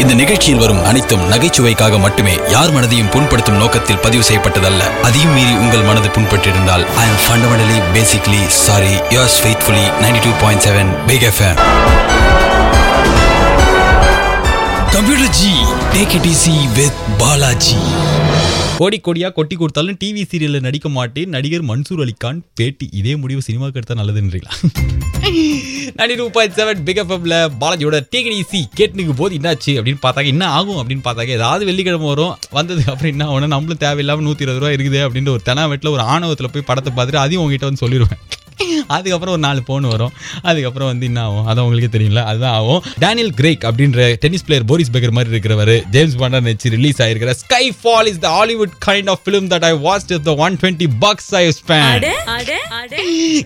இந்த நிகழ்ச்சியில் வரும் அனைத்தும் நகைச்சுவைக்காக மட்டுமே யார் மனதையும் புண்படுத்தும் நோக்கத்தில் பதிவு செய்யப்பட்டதல்ல. அதையும் மீறி உங்கள் மனது புண்பட்டிருந்தால் I am fundamentally basically sorry yours faithfully ninety two point seven big FM computer ji take it easy with Balaji கோடி கோடியா கொட்டி கொடுத்தாலும் டிவி சீரியல்ல நடிக்க மாட்டேன். நடிகர் மன்சூர் அலிகான் பேட்டி. இதே முடிவு சினிமாவுக்கு எடுத்தால் நல்லதுன்றீங்களா? நடி டூ பாயிண்ட் செவன் பிக் எஃப்எம்ல பாலாஜியோட டேக் ஈஸி கேட்டுக்கு போது என்னாச்சு அப்படின்னு பார்த்தாங்க என்ன ஆகும் அப்படின்னு பார்த்தாங்க ஏதாவது வெள்ளிக்கிழமை வரும். வந்ததுக்கு அப்புறம் என்ன ஆகும் நம்மளும் தேவையில்லாம நூத்தி இருபது ரூபா இருக்குது அப்படின்ற ஒரு தெனாவெட்டில் ஒரு ஆணவத்தில் போய் படத்தை பார்த்துட்டு அதையும் உங்ககிட்ட வந்து சொல்லிடுவேன் அதுக்கப்புறம் ஒரு நாலு போன் வரும். அதுக்கப்புறம் வந்து என்ன ஆகும்? அதான் உங்களுக்கே தெரியல அதுதான் ஆகும். டேனியல் கிரேக் அப்படின்ற டென்னிஸ் பிளேயர் போரிஸ் பெக்கர் மாதிரி இருக்கிறவர் ஜேம்ஸ் பாண்டா நடிச்சு release ஆயிருக்கிற Skyfall is the Hollywood kind of film that I watch the one twenty bucks I spend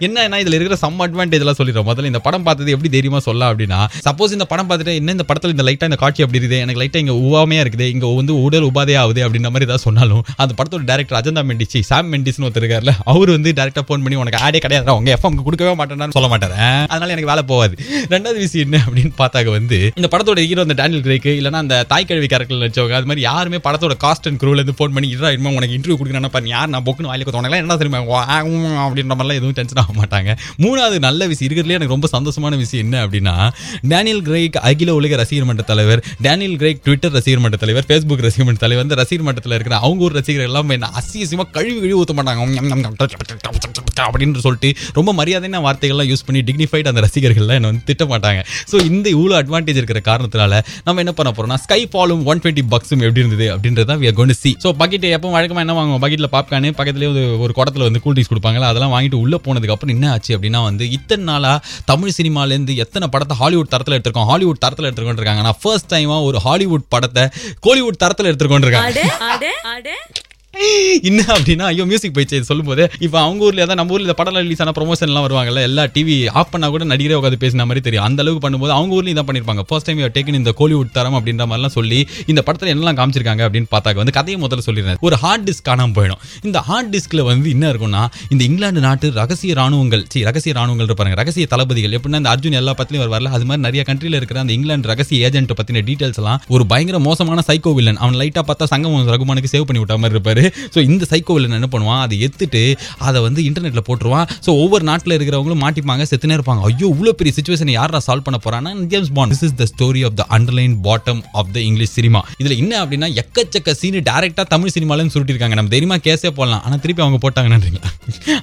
என்ன இதுல இருக்கிற சம் அட்வான்டேஜ் எல்லாம் சொல்லிடுறோம். முதல்ல இந்த படம் பார்த்தது எப்படி தைரியமா சொல்லலாம் அப்படின்னா சப்போஸ் இந்த படம் பார்த்துட்டு என்ன இந்த படத்துல இந்த லைட்டா இந்த காட்சி அப்படி இருக்குது? எனக்கு லைட்டா இங்க உவாமையா இருக்குது? இங்க வந்து உடல் உபாதையா ஆகுது அப்படின்ற மாதிரி ஏதாவது சொன்னாலும் அந்த படத்தோட டேரக்டர் அஜந்தா மெண்டிச்சி சாம் மெண்டிஸ்னு ஒருத்தர் அவர் வந்து டேரக்டா ஃபோன் பண்ணி உனக்கு ஆடே கிடையாது அவங்க எஃப்எம் கொடுக்கவே மாட்டேன்னு சொல்ல மாட்டாரு அதனால எனக்கு வேலை போகாது ரெண்டாவது விஷயம் என்ன அப்படின்னு பார்த்தாக்க வந்து இந்த படத்தோட ஹீரோ அந்த டேனியல் கிரேக்கு இல்லைனா அந்த தாய் கழுவி கேரக்டர் நடிச்சவங்க அது மாதிரி யாருமே படத்தோட காஸ்ட் அண்ட் குரூவில் இருந்து ஃபோன் பண்ணி இதா இனிமே உனக்கு இன்டர்வியூ கொடுக்குறேன்னா பாரு யார் நான் பொக்குன்னு வாயில தோணலாம் என்ன தெரியுமா அப்படின்ற மாதிரிலாம் எதுவும் டென்ஷன் ஆக மாட்டாங்க மூணாவது நல்ல விஷயம் இருக்கிறதுலே எனக்கு ரொம்ப சந்தோஷமான விஷயம் என்ன அப்படின்னா டேனியல் கிரேக் அகில உலக ரசிகர் மன்ற தலைவர் டேனியல் கிரேக் ட்விட்டர் ரசிகர் மன்ற தலைவர் ஃபேஸ்புக் ரசிகர் மன்ற தலைவர் வந்து ரசிகர் மன்றத்தில் இருக்கிற அவங்க ஒரு ரசிகர் எல்லாம் என்ன அசியசியமாக கழுவி கழுவி ஊற்ற மாட்டாங்க அப்படின்னு சொல்லிட்டு ரொம்ப மரியாதையான வார்த்தைகள்லாம் யூஸ் பண்ணி டிக்னிஃபைட் அந்த ரசிகர்கள்லாம் என்ன வந்து திட்ட மாட்டாங்க ஸோ இந்த இவ்வளோ அட்வான்டேஜ் இருக்கிற காரணத்தினால நம்ம என்ன பண்ண போகிறோம்னா ஸ்கை ஃபாலும் ஒன் டுவெண்ட்டி பக்ஸும் எப்படி இருந்தது அப்படின்றத we are going so bucket எப்போ வழக்கமாக என்ன வாங்குவோம்? பக்கெட்டில் பாப்கானு பக்கத்துலேயே ஒரு ஒரு வந்து கூல் ட்ரிங்க்ஸ் கொடுப்பாங்களா அதெல்லாம் வாங்கிட்டு உள்ளே போனதுக்கு அப்புறம் என்ன ஆச்சு அப்படின்னா வந்து இத்தனை நாளாக தமிழ் சினிமாலேருந்து எத்தனை படத்தை ஹாலிவுட் தரத்தில் எடுத்திருக்கோம்? ஹாலிவுட் தரத்தில் எடுத்துக்கொண்டு இருக்காங்க நான் ஃபர்ஸ்ட் டைமாக ஒரு ஹாலிவுட் படத்தை கோலிவுட் தரத்தில் எடுத்துக்கொண்டு இருக்காங்க என்ன அப்படின்னா ஐயோ மியூசிக் போயிடுச்சு இது சொல்லும்போது. இப்போ அவங்க ஊர்ல தான் நம்ம ஊர்ல இந்த படம் ரிலீஸ் ஆன ப்ரொமோஷன்லாம் வருவாங்கல்ல எல்லா டிவி ஆஃப் பண்ணா கூட நடிகரே உட்காந்து பேசின மாதிரி தெரியும். அந்த அளவுக்கு பண்ணும்போது அவங்க ஊர்லயும் தான் பண்ணிருப்பாங்க. ஃபர்ஸ்ட் டைம் டேக்கன் இந்த கோலிவுட் தரம் அப்படின்ற மாதிரிலாம் சொல்லி இந்த படத்துல என்னெல்லாம் காமிச்சிருக்காங்க அப்படின்னு பார்த்தாக்க வந்து கதையை முதல்ல சொல்லிடுறேன். ஒரு ஹார்ட் டிஸ்க் காணாம போயிடும். இந்த ஹார்ட் டிஸ்க்ல வந்து என்ன இருக்கும்னா இந்த இங்கிலாந்து நாட்டு ரகசிய ராணுவங்கள் சி ரகசிய ராணுவங்கள் இருப்பாங்க ரகசிய தளபதிகள். எப்படின்னா இந்த அர்ஜுன் எல்லா பத்திலையும் வருவார்ல அது மாதிரி நிறைய கண்ட்ரியில் இருக்கிற அந்த இங்கிலாந்து ரகசிய ஏஜென்ட் பத்தின டீட்டெயில்ஸ்லாம் எல்லாம் ஒரு பயங்கர மோசமான சைக்கோ வில்லன் அவன் லைட்டா பார்த்தா சங்கம் ரகுமானுக்கு சேவ் பண்ணி விட்ட மாதிரி இருப்பாரு. ஸோ இந்த சைக்கோ வில்லன் என்ன பண்ணுவான்? அதை எடுத்துட்டு அதை வந்து இன்டர்நெட்டில் போட்டுருவான். ஸோ ஒவ்வொரு நாட்டில் இருக்கிறவங்களும் மாட்டிப்பாங்க செத்துனே இருப்பாங்க. ஐயோ இவ்வளோ பெரிய சுச்சுவேஷனை யாரா சால்வ் பண்ண போறான்னா James Bond this is the story of the underline bottom of the English cinema இதில் என்ன அப்படின்னா எக்கச்சக்க சீனு டேரெக்டாக தமிழ் சினிமாலும் சுருட்டிருக்காங்க. நம்ம தைரியமாக கேஸே போடலாம். ஆனால் திருப்பி அவங்க போட்டாங்கன்றீங்களா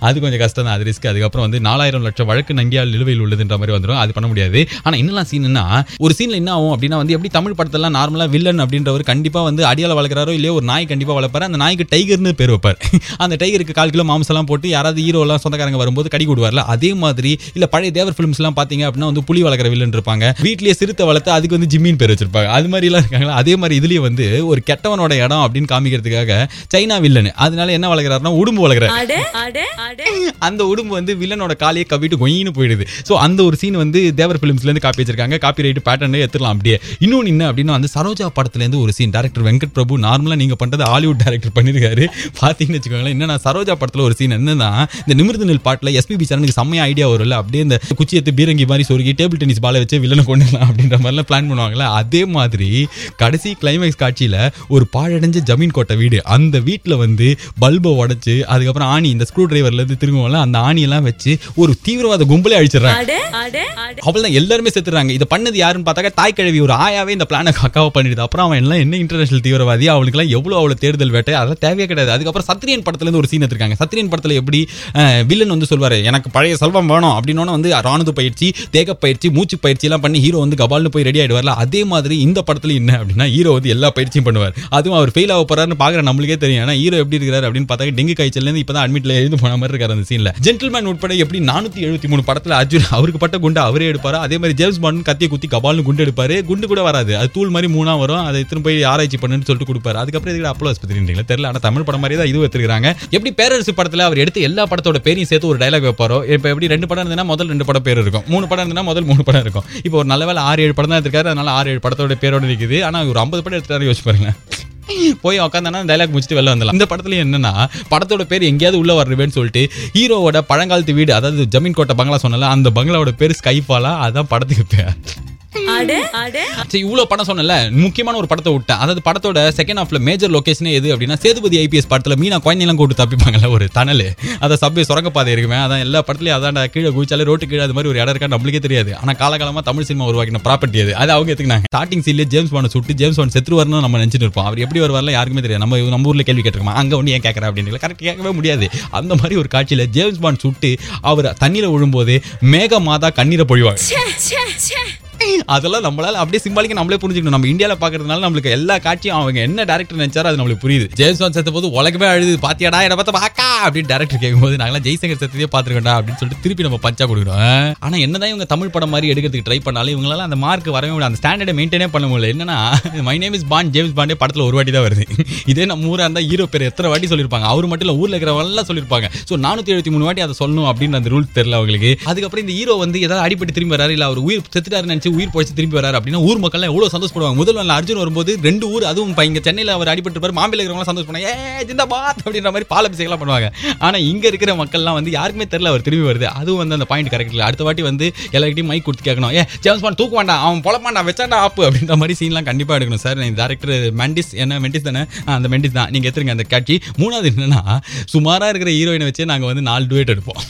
அது கொஞ்சம் கஷ்டம் தான். அது ரிஸ்க் அதுக்கப்புறம் வந்து நாலாயிரம் லட்சம் வழக்கு நங்கியால் நிலுவையில் உள்ளதுன்ற மாதிரி வந்துடும் அது பண்ண முடியாது. ஆனால் என்னலாம் சீன்னா ஒரு சீனில் என்ன ஆகும் அப்படின்னா வந்து எப்படி தமிழ் படத்தெல்லாம் நார்மலாக வில்லன் அப்படின்றவர் கண்டிப்பாக வந்து அடியால் வளர்க்குறாரோ இல்லையோ ஒரு நாய் கண்டிப்பாக வளர்ப்பாரு. அந்த நாய்க்கு டைகர்னு பேர் வைப்பார். அந்த டைகருக்கு கால் கிலோ மாம்செல்லாம் போட்டு யாராவது ஹீரோ எல்லாம் சொந்தக்காரங்க வரும்போது கடி விடுவார்ல அதே மாதிரி இல்ல பழைய தேவர் ஃபிலிம்ஸ் எல்லாம் பாத்தீங்க அப்படின்னா வந்து புலி வளர்க்குற வில்லன் இருப்பாங்க. வீட்லயே சிறுத்தை வளர்த்து அதுக்கு வந்து ஜிம்மின் பேர் வச்சிருப்பாங்க. அது மாதிரி எல்லாம் இருக்காங்களா? அதே மாதிரி இதுலயே வந்து ஒரு கெட்டவனோட இடம் அப்படின்னு காமிக்கிறதுக்காக சைனா வில்லன் அதனால என்ன வளர்க்குறாருன்னா உடும்பு வளர்க்குறாரு. அந்த உடும்பு வந்து வில்லனோட காலையை கவிட்டு கொயின்னு போயிடுது. ஸோ அந்த ஒரு சீன் வந்து தேவர் ஃபிலிம்ஸ்ல இருந்து காப்பி வச்சிருக்காங்க. காப்பி ரைட் பேட்டர்ன் எடுத்துலாம் அப்படியே. இன்னொன்று என்ன அப்படின்னா வந்து சரோஜா படத்துல இருந்து ஒரு சீன் டேரக்டர் வெங்கட் பிரபு நார்மலா நீங்க பண்றது ஹாலிவுட் டேரக்டர் பண்ணிருக்காரு பாத்தீங்கன்னு வச்சுக்கோங்களேன் என்னன்னா சரோஜா படத்துல ஒரு சீன் என்னன்னா இந்த நிமிர்ந்து நெல் பாட்டுல எஸ்பிபி சரணுக்கு செம்மையா ஐடியா வரும்ல அப்படியே இந்த குச்சியத்து பீரங்கி மாதிரி சொருகி டேபிள் டென்னிஸ் பாலை வச்சு வில்லனை கொண்டுலாம் அப்படின்ற மாதிரிலாம் பிளான் பண்ணுவாங்களா அதே மாதிரி கடைசி கிளைமேக்ஸ் காட்சியில ஒரு பாழடைஞ்ச ஜமீன் கோட்டை வீடு அந்த வீட்டில் வந்து பல்பை உடைச்சு அதுக்கப்புறம் ஆணி இந்த ஸ்க்ரூ டிரைவர்ல இருந்து திரும்புவோம்ல அந்த ஆணியெல்லாம் வச்சு ஒரு தீவிரவாத கும்பலே அழிச்சிடுறாங்க. அவ்வளவுதான் எல்லாருமே செத்துறாங்க இதை பண்ணது யாருன்னு பார்த்தாக்க தாய் கிழவி ஒரு ஆயாவே இந்த பிளானை கக்காவை பண்ணிடுது. அப்புறம் அவன் எல்லாம் என்ன இன்டர்நேஷனல் தீவிரவாதி அவனுக்குலாம் எவ்வளவு அவ்வளவு தேடுதல் வேட்டை? அதெல்லாம் தேவையே கிடையாது. அதுக்கப்புறம் சத்ரியன் படத்துலேருந்து ஒரு சீன் எடுத்திருக்காங்க. சத்ரியன் படத்தில் எப்படி வில்லன் வந்து சொல்வார் எனக்கு பழைய செல்வம் வேணும். அப்படின்னு வந்து ராணுவ பயிற்சி தேக பயிற்சி மூச்சு பயிற்சியெல்லாம் பண்ணி ஹீரோ வந்து கபால்னு போய் ரெடி ஆகிடுவார்ல அதே மாதிரி இந்த படத்தில் என்ன அப்படின்னா ஹீரோ வந்து எல்லா பயிற்சியும் பண்ணுவார். அதுவும் அவர் ஃபெயில் ஆக போறாருன்னு பார்க்குற நம்மளுக்கே தெரியும். ஏன்னா ஹீரோ எப்படி இருக்கிறார் அப்படின்னு பார்த்தா டெங்கு காய்ச்சல்லேருந்து இப்போ தான் அட்மிட்ல எழுந்து போன மாதிரி இருக்கார் அந்த சீனில் ஜென்டில்மேன் உட்பட எப்படி நானூற்றி எழுபத்தி மூணு படத்தில் அர்ஜுன் அவருக்கு பட்ட குண்டு அவரே எடுப்பார் அதே மாதிரி ஜேம்ஸ் பாண்ட் கத்திய குத்தி கபால்னு குண்டு எடுப்பார். குண்டு கூட வராது. அது தூள் மாதிரி மூணாக வரும். அதை திரும்ப போய் ஆராய்ச்சி பண்ணுன்னு சொல்லிட்டு கொடுப்பாரு. அதுக்கப்புறம் இதுக்கு அப்போலோ ஆஸ்பத்திரின்றீங்களா தெரியல. ஆனால் தமிழ் படம் மாதிரி தான் இது எடுத்துருக்காங்க எப்படி பேரரசு படத்தில் அவர் எடுத்து எல்லா படத்தோட பேரையும் சேர்த்து ஒரு டைலாக் வைப்பாரோ? இப்போ எப்படி ரெண்டு படம் இருந்ததுன்னா முதல் ரெண்டு படம் பேர் இருக்கும். மூணு படம் இருந்ததுன்னா முதல் மூணு படம் இருக்கும். இப்போ ஒரு நல்ல வேலை ஆறு ஏழு படம் தான் எடுத்திருக்காரு. அதனால ஆறு ஏழு படத்தோட பேரோட இருக்குது ஆனால் ஒரு ஐம்பது படம் எடுத்துட்டாரு யோசிச்சு பாருங்க போய் உட்காந்தானா டைலாக் முடிச்சுட்டு வெளில வந்துடலாம். இந்த படத்துல என்னன்னா படத்தோட பேர் எங்கேயாவது உள்ள வரவேன்னு சொல்லிட்டு ஹீரோவோட பழங்காலத்து வீடு அதாவது ஜமீன் கோட்டை பங்களா சொன்னல அந்த பங்களாவோட பேர் ஸ்கைஃபாலா அதான் படத்துக்கு பேர். இவ்வளவு படம் சொன்னல முக்கியமான ஒரு படத்தை விட்டேன். அதாவது படத்தோட செகண்ட் ஹாஃப்ல மேஜர் லொகேஷனே எது அப்படின்னா சேதுபதி ஐபிஎஸ் படத்துல மீனா குழந்தைலாம் கூட்டு தப்பிப்பாங்கல்ல ஒரு தணல். அதை சப்வே சுரங்கப்பாதை இருக்குமே அதான் எல்லா படத்துலயும் அதான் கீழே குதிச்சாலே ரோட்டு கீழே அது மாதிரி ஒரு இடம் இருக்கா நம்மளுக்கே தெரியாது. ஆனா காலகாலமா தமிழ் சினிமா உருவாக்கின ப்ராப்பர்ட்டி அது. அது அவங்க எடுத்துக்கினாங்க. ஸ்டார்டிங் சீன்ல ஜேம்ஸ் பாண்ட் சுட்டு ஜேம்ஸ் பாண்ட் செத்துருவார்னு நம்ம நினைச்சிட்டு இருப்போம். அவர் எப்படி வருவார்ல யாருக்குமே தெரியாது. நம்ம நம்ம ஊர்ல கேள்வி கேட்டிருக்கோம்? அங்க ஒன்று ஏன் கேட்கற அப்படின்னு. கரெக்ட் கேட்கவே முடியாது. அந்த மாதிரி ஒரு காட்சியில ஜேம்ஸ் பாண்ட் சுட்டு அவர் தண்ணியில விழும்போது மேக மாதா கண்ணீரை பொழிவாங்க. அதெல்லாம் நம்மளால அப்படியே சிம்பாலிக்க நம்மளே புரிஞ்சுக்கணும். நம்ம இந்தியாவில் பாக்குறதுனால நம்மளுக்கு எல்லா காட்சியும் அவங்க என்ன டேரக்டர் நினைச்சாரோ அது நம்மளுக்கு புரியுது. ஜேம்ஸ் பாண்ட் செத்த போது உலகமே அழுது பாத்தியாடா என்ன பார்த்தா பாக்கா? அப்படின்னு டேரக்டர் கேட்கும்போது நாங்களாம் ஜெய்சங்கர் செத்ததே பாத்துருக்கோம்டா அப்படின்னு சொல்லிட்டு திருப்பி நம்ம பஞ்சா கொடுக்குறோம் ஆனா என்னதான் இவங்க தமிழ் படம் மாதிரி எடுக்கிறதுக்கு ட்ரை பண்ணாலும் இவங்களால அந்த மார்க் வரவே முடியாது அந்த ஸ்டாண்டர்டை மெயின்டைனே பண்ண முடியல. என்னன்னா my name is Bond James Pandey படத்துல ஒரு வாட்டி தான் வருது. இதே நம்ம ஊரா இருந்தா ஹீரோ பேர் எத்தனை வாட்டி சொல்லியிருப்பாங்க? அவர் மட்டும் இல்ல ஊர்ல இருக்கிறவங்க எல்லாம் சொல்லியிருப்பாங்க. ஸோ நானூத்தி எழுபத்தி மூணு வாட்டி அதை சொல்லணும் அப்படின்னு அந்த ரூல் தெரியல அவங்களுக்கு. அதுக்கப்புறம் இந்த ஹீரோ வந்து ஏதாவது அடிப்பட்டு திரும்பி வராரு இல்ல அவர் உயிர் செத்துட்டாரு நினைச்சு உயிர் போச்சு திரும்பி வராரு அப்படின்னா ஊர் மக்கள் எவ்வளவு சந்தோஷப்படுவாங்க. முதல் நாள் அர்ஜுன் வரும்போது ரெண்டு ஊர் அதுவும் இப்ப இங்க அவர் அடிபட்டு பாரு மாம்பில இருக்கிறவங்க சந்தோஷப்படுவாங்க. ஏ ஜிந்தாபாத் அப்படின்ற மாதிரி பாலபிஷேகலாம் பண்ணுவாங்க. ஆனா இங்க இருக்கிற மக்கள்லாம் வந்து யாருக்குமே தெரியல அவர் திரும்பி வருது. அதுவும் வந்து அந்த பாயிண்ட் கரெக்ட் இல்லை. அடுத்த வாட்டி வந்து எல்லாருக்கிட்டையும் மைக் கொடுத்து கேட்கணும். ஏ ஜேம்ஸ் பான் தூக்க வேண்டாம். அவன் பொழப்பாண்டா வச்சாண்டா ஆப்பு அப்படின்ற மாதிரி சீன்லாம் கண்டிப்பா எடுக்கணும். சார் டேரக்டர் மெண்டிஸ் என்ன மெண்டிஸ் தானே? அந்த மெண்டிஸ் தான். நீங்க எடுத்துருங்க அந்த காட்சி மூணாவது என்னன்னா சுமாரா இருக்கிற ஹீரோயினை வச்சே நாங்கள் வந்து நாலு டுவேட் எடுப்போம்.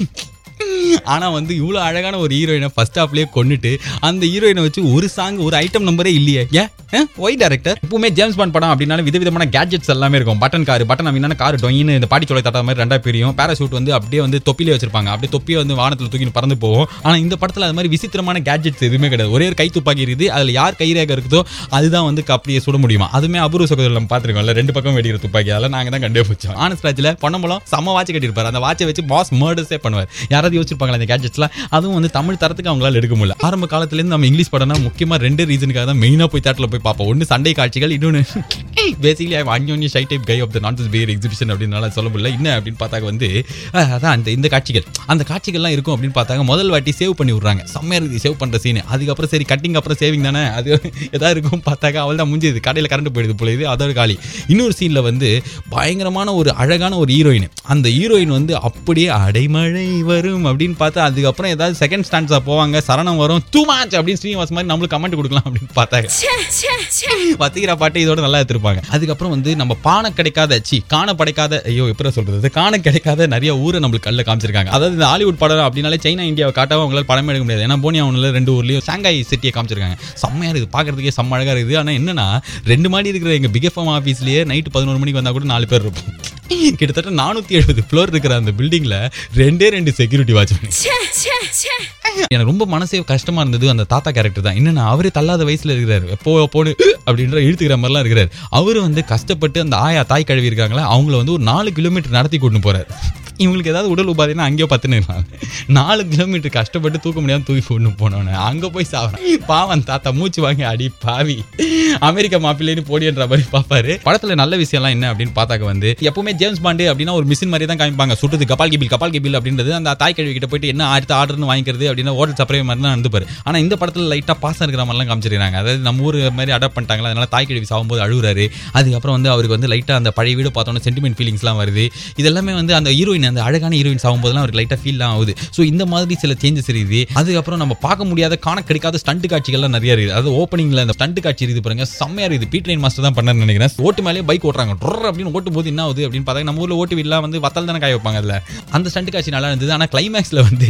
ஆனா வந்து இவ்வளவு அழகான ஒரு ஹீரோயினை ஃபர்ஸ்ட் ஹாஃப்லேயே கொண்டுட்டு அந்த ஹீரோயினை வச்சு ஒரு சாங் ஒரு ஐட்டம் நம்பரே இல்லையே. ஏன்? ஒய் டேரக்டர் எப்பவுமே ஜேம்ஸ் பாண்ட் படம் அப்படின்னாலும் விதவிதமான கேட்ஜெட்ஸ் எல்லாமே இருக்கும். பட்டன் கார் பட்டன் அப்படின்னா கார் டொயின்னு இந்த பாட்டி சொல்லி தட்டாத மாதிரி ரெண்டா பிரியும். பேராசூட் வந்து அப்படியே வந்து தொப்பிலே வச்சிருப்பாங்க. அப்படியே தொப்பியை வந்து வானத்தில் தூக்கி பறந்து போவோம் ஆனா இந்த படத்துல அது மாதிரி விசித்திரமான கேட்ஜெட்ஸ் எதுவுமே கிடையாது. ஒரே ஒரு கை துப்பாக்கி இருக்குது. அதுல யார் கைரேகை இருக்குதோ அதுதான் வந்து அப்படியே சுட முடியுமா? அதுவுமே அபூர்வ சகோதரர் நம்ம பார்த்துருக்கோம்ல. ரெண்டு பக்கம் வெடிக்கிற துப்பாக்கி. அதெல்லாம் நாங்க தான் கண்டே பிடிச்சோம். ஆனஸ்ட் ராஜ்ல பொன்னம்பலம் செம்ம வாட்ச் கட்டியிருப்பாரு. அந்த வாட்சை வச்சு பாஸ் மர்டர்ஸே பண்ணுவார். யாராவது யோசிச்சிருப்பாங்களா இந்த கேட்ஜெட்ஸ்லாம் அதுவும் வந்து தமிழ் தரத்துக்கு அவங்களால எடுக்க முடியல. ஆரம்ப காலத்துலேருந்து நம்ம இங்கிலீஷ் படம்னா முக்கியமாக ரெண்டு ரீசனுக்காக தான் மெயினாக போய் தேட்டரில் போய் பார்ப்போம். ஒன்று சண்டை காட்சிகள் இன்னொன்று basically I அன்யோன்ய shy type guy of the நான் பியர் எக்ஸிபிஷன் அப்படின்னால சொல்ல முடியல. என்ன அப்படின்னு பார்த்தாக்க வந்து அதான் அந்த இந்த காட்சிகள். அந்த காட்சிகள்லாம் இருக்கும் அப்படின்னு பார்த்தாங்க முதல் வாட்டி சேவ் பண்ணி விட்றாங்க. செம்மையாக இருக்குது சேவ் பண்ணுற சீன் அதுக்கப்புறம் சரி கட்டிங் அப்புறம் சேவிங் தானே? அது எதாவது இருக்கும் பார்த்தாக்க அவள் தான் முடிஞ்சது கடையில் கரண்ட் போயிடுது போல இது அதோட காலி. இன்னொரு சீனில் வந்து பயங்கரமான ஒரு அழகான ஒரு ஹீரோயின் அந்த ஹீரோயின் வந்து அப்படியே அடைமழை வரும். அப்படின்னு பார்த்தா அதுக்கப்புறம் ஏதாவது செகண்ட் ஸ்டாண்ட்ஸா போவாங்க சரணம் வரும் டூ மேட்ச் அப்படின்னு ஸ்ரீனிவாஸ் மாதிரி நம்மளுக்கு கமெண்ட் கொடுக்கலாம் அப்படின்னு பார்த்தாங்க. வத்திகிற பாட்டு இதோட நல்லா எடுத்திருப்பாங்க. அதுக்கப்புறம் வந்து நம்ம பானை கிடைக்காத சி காண படைக்காத ஐயோ எப்படி சொல்றது? காண கிடைக்காத நிறைய ஊரை நம்மளுக்கு கல்ல காமிச்சிருக்காங்க. அதாவது இந்த ஹாலிவுட் படம் அப்படின்னாலே சைனா இந்தியாவை காட்டாம அவங்களால படமே எடுக்க முடியாது. ஏன்னா போனியா ஒன்றில் ரெண்டு ஊர்லயும் சாங்காய் சிட்டியை காமிச்சிருக்காங்க. செம்மையா இருக்குது. பார்க்கறதுக்கே செம்ம அழகா இருக்குது. ஆனா என்னன்னா ரெண்டு மாடி இருக்கிற எங்க பிகஃபம் ஆஃபீஸ்லயே நைட்டு பதினோரு மணிக்கு வந்தா கூட நாலு பேர் இருப்போம். கிட்டத்தட்ட நானூத்தி எழுபது ஃப்ளோர் இருக்கிற அந்த பில்டிங்ல ரெண்டே ரெண்டு செக்யூரிட்டி வாட்ச்மேன் எனக்கு ரொம்ப மனசே கஷ்டமா இருந்தது அந்த தாத்தா கேரக்டர் தான். என்னன்னா அவரே தள்ளாத வயசுல இருக்கிறாரு. எப்போ போடு அப்படின்ற இழுத்துக்கிற மாதிரிலாம் இருக்கிறாரு. அவரு வந்து கஷ்டப்பட்டு அந்த ஆயா தாய் கழுவி இருக்காங்களா அவங்கள வந்து ஒரு நாலு கிலோமீட்டர் நடத்தி கூட்டின்னு போறாரு. இவங்களுக்கு ஏதாவது உடல் உபாதைனா அங்கேயோ பத்துன்னு நாலு கிலோமீட்டர் கஷ்டப்பட்டு தூக்க முடியாம தூக்கி கொண்டு போனவன அங்க போய் சாவறான். பாவன் தாத்தா மூச்சு வாங்கி அடி பாவி. அமெரிக்கா மாப்பிள்ளைன்னு போடின்ற மாதிரி பார்ப்பாரு படத்துல நல்ல விஷயம்லாம் என்ன அப்படின்னு பார்த்தாக்க வந்து எப்பவுமே ஜேம்ஸ் பாண்டு அப்படின்னா ஒரு மிஷின் மாதிரி தான் காமிப்பாங்க. சுட்டுது கபால் கிபில் கபால் கிபில் அப்படின்றது அந்த தாய் கழுவி கிட்ட போயிட்டு என்ன அடுத்த ஆர்டர்னு வாங்கிக்கிறது அப்படின்னா ஹோட்டல் சப்ரே மாதிரி தான் நடந்துப்பாரு. ஆனால் இந்த படத்தில் லைட்டாக பாசம் இருக்கிற மாதிரிலாம் காமிச்சிருக்காங்க அதாவது நம்ம ஊர் மாதிரி அடாப்ட் பண்ணிட்டாங்களா? அதனால தாய் கழுவி சாகும்போது அழுகுறாரு. அதுக்கப்புறம் வந்து அவருக்கு வந்து லைட்டாக அந்த பழைய வீடு பார்த்தோன்னா சென்டிமெண்ட் ஃபீலிங்ஸ்லாம் வருது. இதெல்லாமே வந்து அந்த ஹீரோயின் அந்த அழகான ஹீரோயின் சாகும்போதெல்லாம் அவருக்கு லைட்டாக ஃபீல்லாம் ஆகுது. ஸோ இந்த மாதிரி சில சேஞ்சஸ் இருக்குது. அதுக்கப்புறம் நம்ம பார்க்க முடியாத காண கிடைக்காத ஸ்டண்ட் காட்சிகள்லாம் நிறைய இருக்குது. அதாவது ஓப்பனிங்கில் அந்த ஸ்டண்ட் காட்சி இருக்குது பாருங்க. செம்மையாக இருக்குது. பீட் மாஸ்டர் தான் பண்ணார் நினைக்கிறேன். ஓட்டு மேலேயே பைக் ஓட்டுறாங்க. டொர் அப்படின்னு ஓட்டும் போது என்ன ஆகுது அப்படின்னு பார்த்தா நம்ம ஊரில் ஓட்டு வீடெல்லாம் வந்து வத்தல் தானே காய வைப்பாங்க அதில். அந்த ஸ்டண்ட் காட்சி நல்லா இருந்தது. ஆனால் கிளைமேக்ஸில் வந்து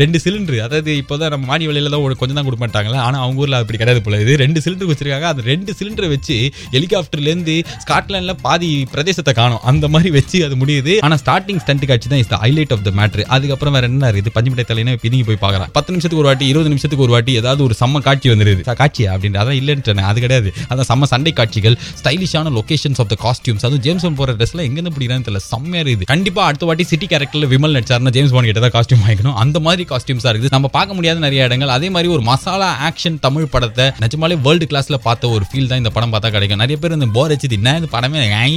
ரெண்டு சிலிண்டர் அதாவது இப்போதான் நம்ம மாடி வழியில் தான் ஒரு கொஞ்சம் தான் கொடுக்க மாட்டாங்களா ஆனால் அவங்க ஊரில் அப்படி கிடையாது போல. இது ரெண்டு சிலிண்டர் வச்சிருக்காங்க. அந்த ரெண்டு சிலிண்டரை வச்சு ஹெலிகாப்டர்லேருந்து ஸ்காட்லாண்டில் பாதி பிரதேசத்தை காணும். அந்த மாதிரி வச்சு அது முடியுது. ஆனால் ஸ்டார்டிங் ஸ்டண்ட் காட்சி தான் is highlight of the matter அதுக்கப்புறம் வேறு என்ன இருக்குது? பஞ்சு மிட்டாய் தலையினா பிதுங்கி போய் பார்க்கலாம் பத்து நிமிஷத்துக்கு ஒரு வாட்டி இருபது நிமிஷத்துக்கு ஒரு வாட்டி ஏதாவது ஒரு செம்ம காட்சி வந்துருது. காட்சி காட்சியா அப்படின்ற அதான் இல்லைன்னு சொன்னேன் அது கிடையாது. அதான் செம்ம சண்டை காட்சிகள் ஸ்டைலிஷான லொக்கேஷன்ஸ் ஆஃப் த காஸ்டியூம்ஸ் அதுவும் ஜேம்ஸ் போகிற ட்ரெஸ்லாம் எங்கேருந்து பிடிக்கிறான்னு தெரியல. செம்மையா இருக்குது. கண்டிப்பா அடுத்த வாட்டி சிட்டி கேரக்டர்ல விமல் நடிச்சாருன்னா ஜேம்ஸ் பாண்ட் கிட்ட தான் காஸ்டியூம் வாங்கிக்கணும். அந்த மாதிரி காஸ்டியூம்ஸா இருக்குது. நம்ம பார்க்க முடியாத நிறைய இடங்கள். அதே மாதிரி ஒரு மசாலா ஆக்ஷன் தமிழ் படத்தை நிஜமாலே வேர்ல்டு கிளாஸ்ல பார்த்த ஒரு ஃபீல் தான் இந்த படம் பார்த்தா கிடைக்கும். நிறைய பேர் இந்த போர் அடிச்சு என்ன இந்த படமே? ஐ,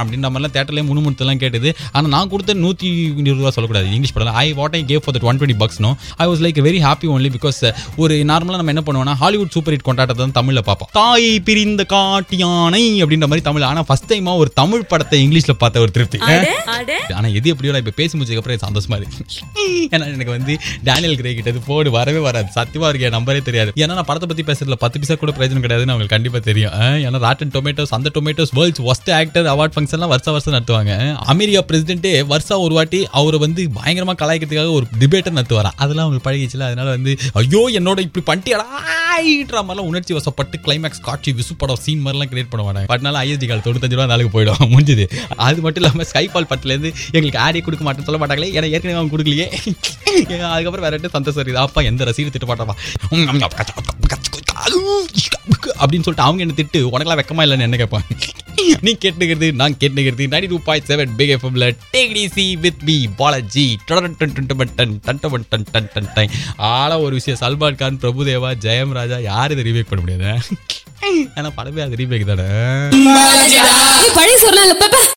அப்படின்ற மாதிரிலாம் தேட்டர்லேயே முணுமுணுத்தெல்லாம் கேட்டது. ஆனால் நான் கொடுத்த நூற்றி இருபது ரூபா சொல்லக்கூடாது. இங்கிலீஷ் படம் I what I gave for that one twenty bucks no I was like very happy only because ஒரு நார்மலாக நம்ம என்ன பண்ணுவோம்னா ஹாலிவுட் சூப்பர் ஹிட் கொண்டாட்டத்தை தான் தமிழில் பார்ப்போம். தாய் பிரிந்த காட்டியானை அப்படின்ற மாதிரி தமிழ். ஆனால் ஃபஸ்ட் டைமாக ஒரு தமிழ் படத்தை இங்கிலீஷ் இங்கிலீஷ்ல பார்த்த ஒரு திருப்தி. ஆனா எது எப்படியோ இப்ப பேசி முடிச்சதுக்கு அப்புறம் சந்தோஷமா இருக்கு. ஏன்னா எனக்கு வந்து டேனியல் கிரே கிட்ட போடு வரவே வராது. சத்தியமா இருக்கு என் நம்பரே தெரியாது. ஏன்னா நான் படத்தை பத்தி பேசுறதுல பத்து பைசா கூட பிரயோஜனம் கிடையாதுன்னு அவங்களுக்கு கண்டிப்பா தெரியும். ஏன்னா ராட்டன் டொமேட்டோஸ் அந்த Tomatoes world's worst actor award ஃபங்க்ஷன்லாம் வருஷம் வருஷம் நடத்துவாங்க. அமெரிக்கா பிரசிடென்ட்டே வருஷம் ஒரு வாட்டி அவரை வந்து பயங்கரமா கலாய்க்கிறதுக்காக ஒரு டிபேட்டர் நடத்துவாரா? அதெல்லாம் அவங்களுக்கு பழகிச்சுல அதனால வந்து ஐயோ என்னோட இப்படி பண்ணிட்டியாடான்ற மாதிரிலாம் உணர்ச்சி வசப்பட்டு கிளைமேக்ஸ் காட்சி விசு படம் சீன் மாதிரிலாம் கிரியேட் பண்ண மாட்டாங்க. பட் நாள் ஐஎஸ்டி கால் தொண்ணூத்தஞ்சு ரூபா நாளுக்கு போயிடும். முடிஞ்சுது. அது மட்டும் இல்லாமல் ஸ்கைபால் பட்டிலேருந்து எங்களுக்கு ஆடே கொடுக்க மாட்டேன்னு சொல்ல மாட்டாங்களே ஏன்னா ஏற்கனவே அவன் கொடுக்கலையே அதுக்கப்புறம் வேற ரெண்டு சந்தோஷம் இருக்குது அப்பா எந்த ரசிகர் திட்ட மாட்டாப்பா அப்படின்னு சொல்லிட்டு அவங்க என்ன திட்டு உனக்கெல்லாம் வெக்கமா இல்லைன்னு என்ன கேட்பாங்க நீ கேட்டுக்கிறது நான் கேட்டுக்கிறது ninety two point seven big எஃப்எம்ல take it easy with B Balaji ஆனா ஒரு விஷயம் சல்மான் கான் பிரபுதேவா ஜெயம் ராஜா யார் இதை ரீமேக் பண்ண முடியாது ஆனா படமே அது ரீமேக் தானே பழைய சொல்லலாம்